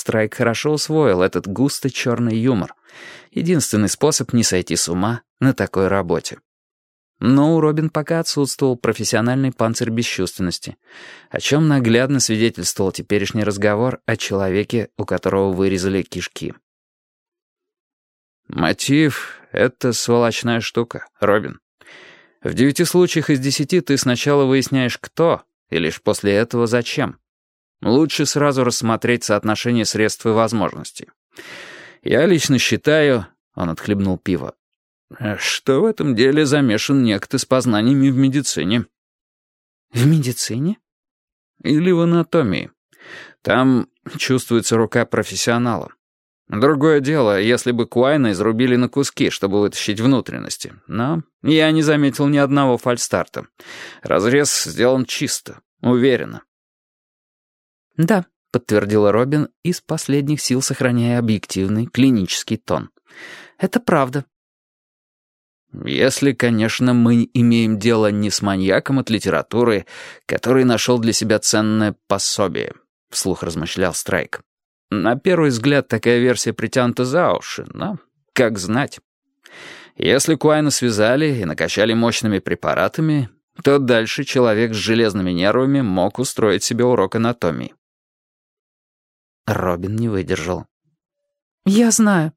Страйк хорошо усвоил этот густо черный юмор. Единственный способ не сойти с ума на такой работе. Но у Робин пока отсутствовал профессиональный панцирь бесчувственности, о чем наглядно свидетельствовал теперешний разговор о человеке, у которого вырезали кишки. «Мотив — это сволочная штука, Робин. В девяти случаях из десяти ты сначала выясняешь, кто, и лишь после этого зачем. Лучше сразу рассмотреть соотношение средств и возможностей. Я лично считаю, он отхлебнул пиво, что в этом деле замешан некто с познаниями в медицине. В медицине? Или в анатомии. Там чувствуется рука профессионала. Другое дело, если бы Куайна изрубили на куски, чтобы вытащить внутренности. Но я не заметил ни одного фальстарта. Разрез сделан чисто, уверенно. «Да», — подтвердила Робин, из последних сил сохраняя объективный клинический тон. «Это правда». «Если, конечно, мы имеем дело не с маньяком от литературы, который нашел для себя ценное пособие», — вслух размышлял Страйк. «На первый взгляд такая версия притянута за уши, но как знать. Если Куайна связали и накачали мощными препаратами, то дальше человек с железными нервами мог устроить себе урок анатомии. Робин не выдержал. «Я знаю.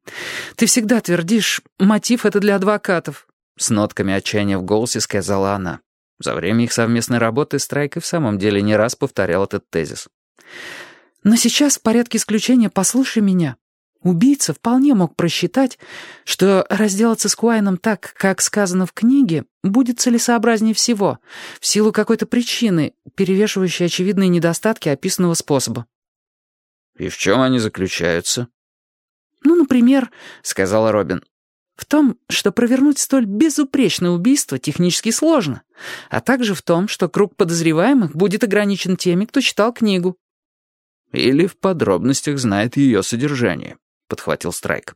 Ты всегда твердишь, мотив — это для адвокатов», — с нотками отчаяния в голосе сказала она. За время их совместной работы Страйк и в самом деле не раз повторял этот тезис. «Но сейчас в порядке исключения послушай меня. Убийца вполне мог просчитать, что разделаться с Куайном так, как сказано в книге, будет целесообразнее всего, в силу какой-то причины, перевешивающей очевидные недостатки описанного способа. «И в чем они заключаются?» «Ну, например, — сказала Робин, — в том, что провернуть столь безупречное убийство технически сложно, а также в том, что круг подозреваемых будет ограничен теми, кто читал книгу». «Или в подробностях знает ее содержание», — подхватил Страйк.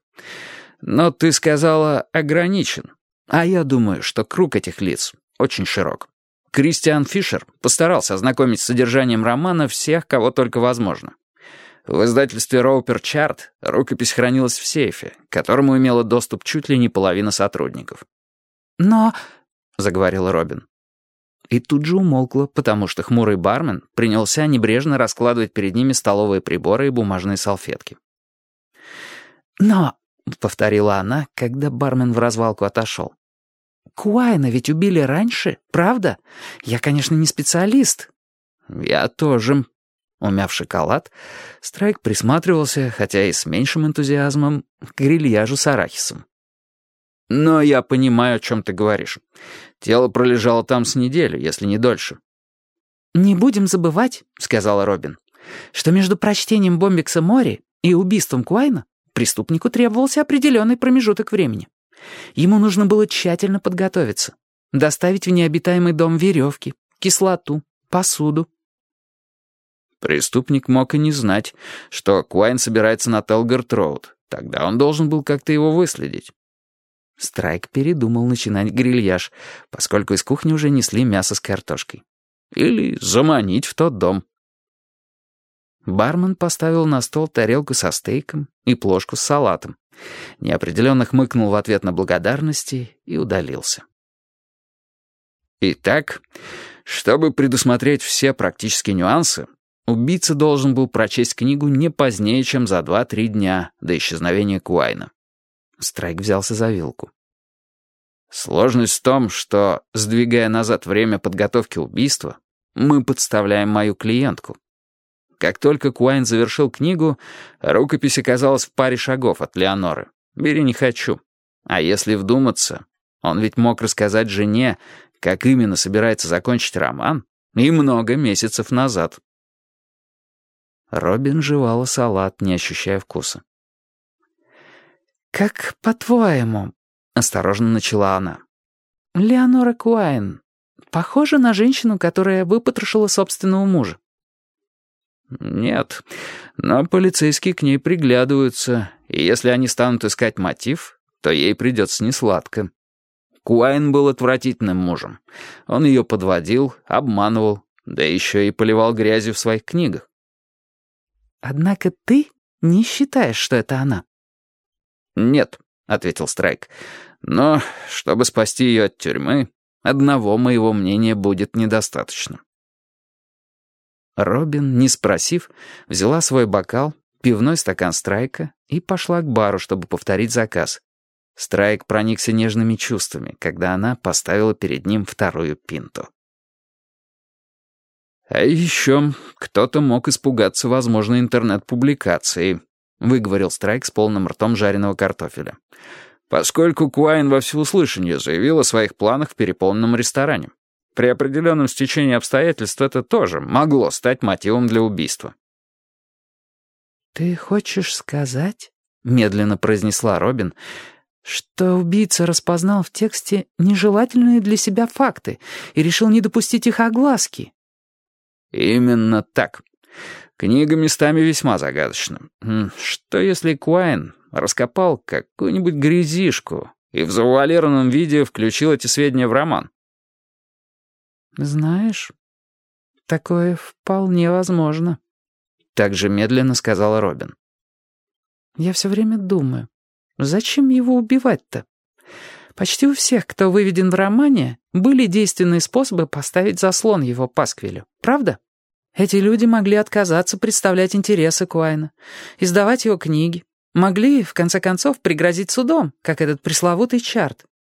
«Но ты сказала «ограничен», а я думаю, что круг этих лиц очень широк. Кристиан Фишер постарался ознакомить с содержанием романа всех, кого только возможно. В издательстве «Роупер Чарт» рукопись хранилась в сейфе, к которому имела доступ чуть ли не половина сотрудников. «Но...» — заговорила Робин. И тут же умолкла, потому что хмурый бармен принялся небрежно раскладывать перед ними столовые приборы и бумажные салфетки. «Но...» — повторила она, когда бармен в развалку отошел. «Куайна ведь убили раньше, правда? Я, конечно, не специалист». «Я тоже», Умяв шоколад, Страйк присматривался, хотя и с меньшим энтузиазмом, к грильяжу с арахисом. «Но я понимаю, о чем ты говоришь. Тело пролежало там с неделю, если не дольше». «Не будем забывать», — сказала Робин, «что между прочтением Бомбикса Мори и убийством Куайна преступнику требовался определенный промежуток времени. Ему нужно было тщательно подготовиться, доставить в необитаемый дом веревки, кислоту, посуду, Преступник мог и не знать, что Куайн собирается на Телгард-Роуд. Тогда он должен был как-то его выследить. Страйк передумал начинать грильяж, поскольку из кухни уже несли мясо с картошкой. Или заманить в тот дом. Бармен поставил на стол тарелку со стейком и плошку с салатом. Неопределенно хмыкнул в ответ на благодарности и удалился. Итак, чтобы предусмотреть все практические нюансы, Убийца должен был прочесть книгу не позднее, чем за два-три дня до исчезновения Куайна. Страйк взялся за вилку. Сложность в том, что, сдвигая назад время подготовки убийства, мы подставляем мою клиентку. Как только Куайн завершил книгу, рукопись оказалась в паре шагов от Леоноры. Бери не хочу. А если вдуматься, он ведь мог рассказать жене, как именно собирается закончить роман, и много месяцев назад. Робин жевала салат, не ощущая вкуса. «Как по-твоему?» — осторожно начала она. «Леонора Куайн похожа на женщину, которая выпотрошила собственного мужа?» «Нет, но полицейские к ней приглядываются, и если они станут искать мотив, то ей придется несладко. Куайн был отвратительным мужем. Он ее подводил, обманывал, да еще и поливал грязью в своих книгах. Однако ты не считаешь, что это она?» «Нет», — ответил Страйк. «Но, чтобы спасти ее от тюрьмы, одного моего мнения будет недостаточно». Робин, не спросив, взяла свой бокал, пивной стакан Страйка и пошла к бару, чтобы повторить заказ. Страйк проникся нежными чувствами, когда она поставила перед ним вторую пинту. «А еще кто-то мог испугаться возможной интернет-публикации», — выговорил Страйк с полным ртом жареного картофеля. «Поскольку Куайн во всеуслышание заявил о своих планах в переполненном ресторане. При определенном стечении обстоятельств это тоже могло стать мотивом для убийства». «Ты хочешь сказать?» — медленно произнесла Робин, что убийца распознал в тексте нежелательные для себя факты и решил не допустить их огласки. «Именно так. Книга местами весьма загадочна. Что если Куайн раскопал какую-нибудь грязишку и в завуалированном виде включил эти сведения в роман?» «Знаешь, такое вполне возможно», — так же медленно сказала Робин. «Я все время думаю, зачем его убивать-то? Почти у всех, кто выведен в романе, были действенные способы поставить заслон его пасквилю, правда? Эти люди могли отказаться представлять интересы Куайна, издавать его книги, могли, в конце концов, пригрозить судом, как этот пресловутый Чарт,